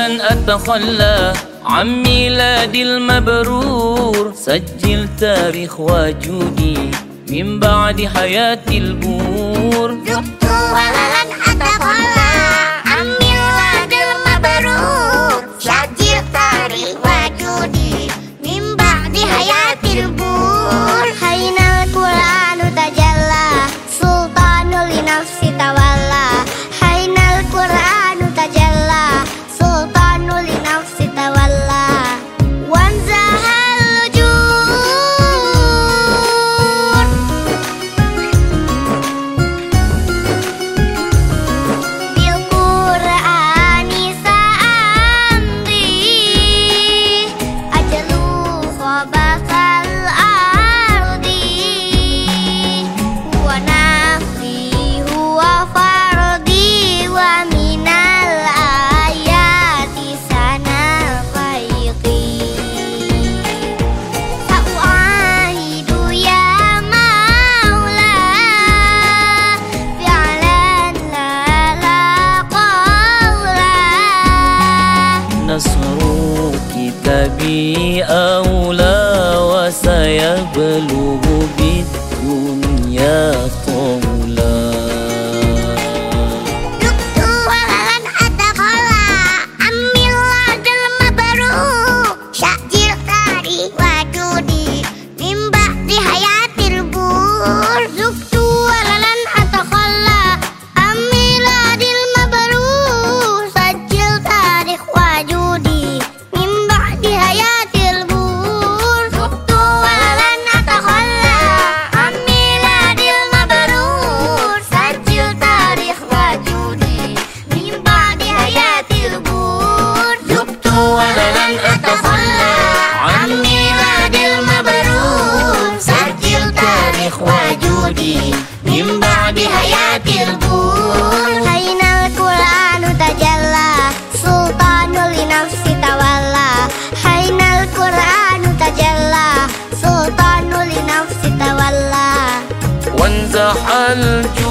لن أتخلى عن ميلادي المبرور. سجل تاريخ وجودي من بعد حياتي البور. بي أولى وسيبلغ بالدنيا طمع إخوة جودي من بعدها يا تربون أين القرآن تجلى سلطان لنفس تولى. حين القرآن تجلى سلطان لنفس تولى. وانزح الجود